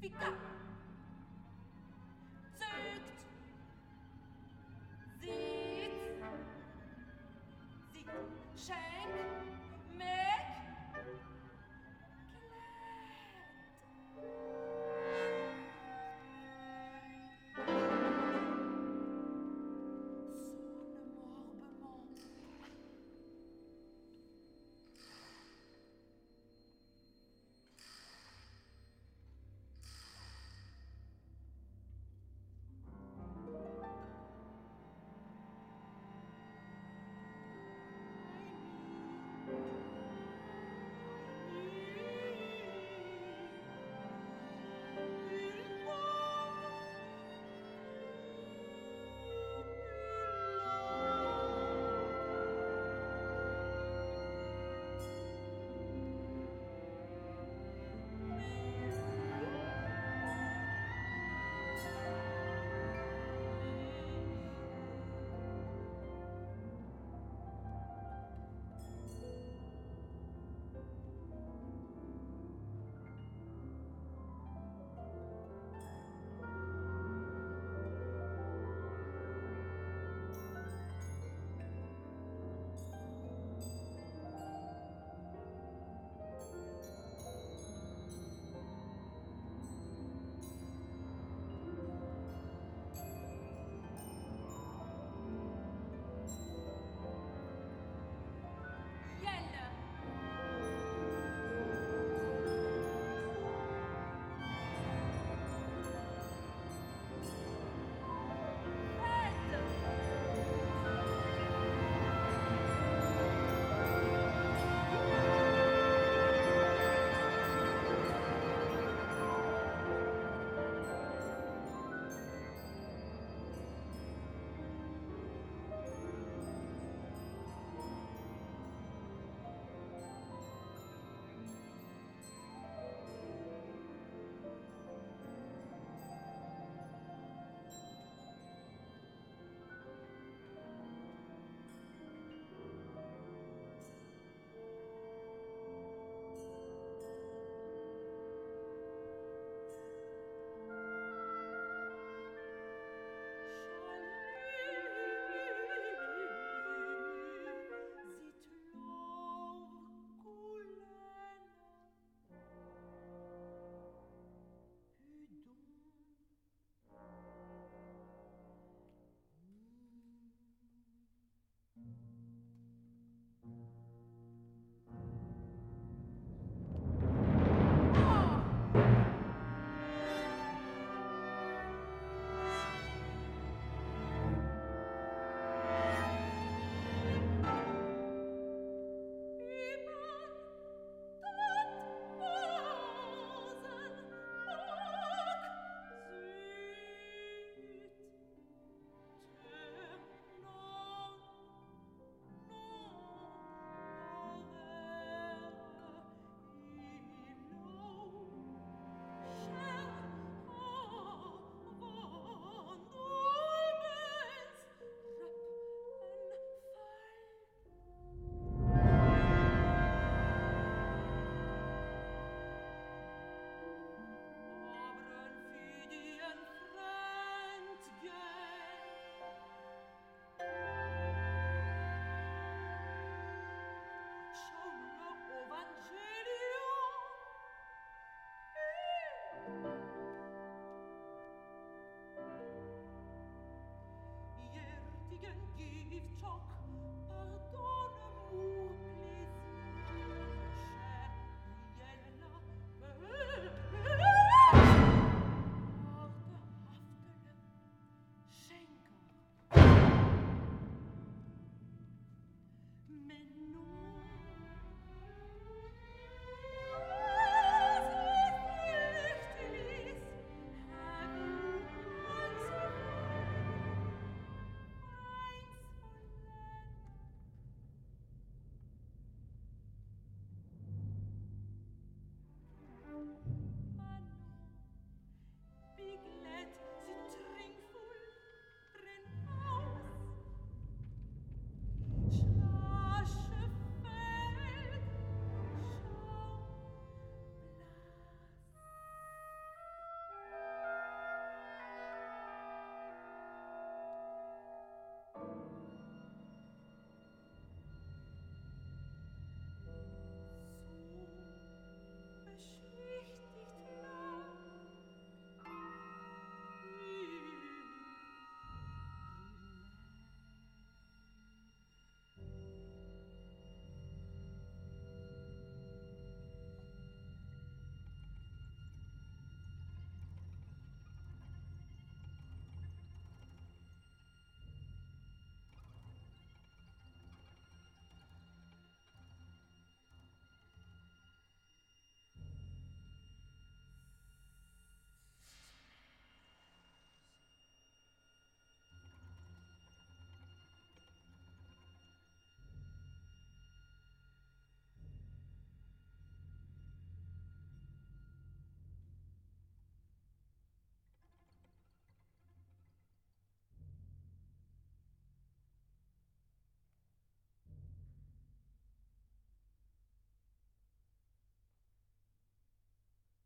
Fica!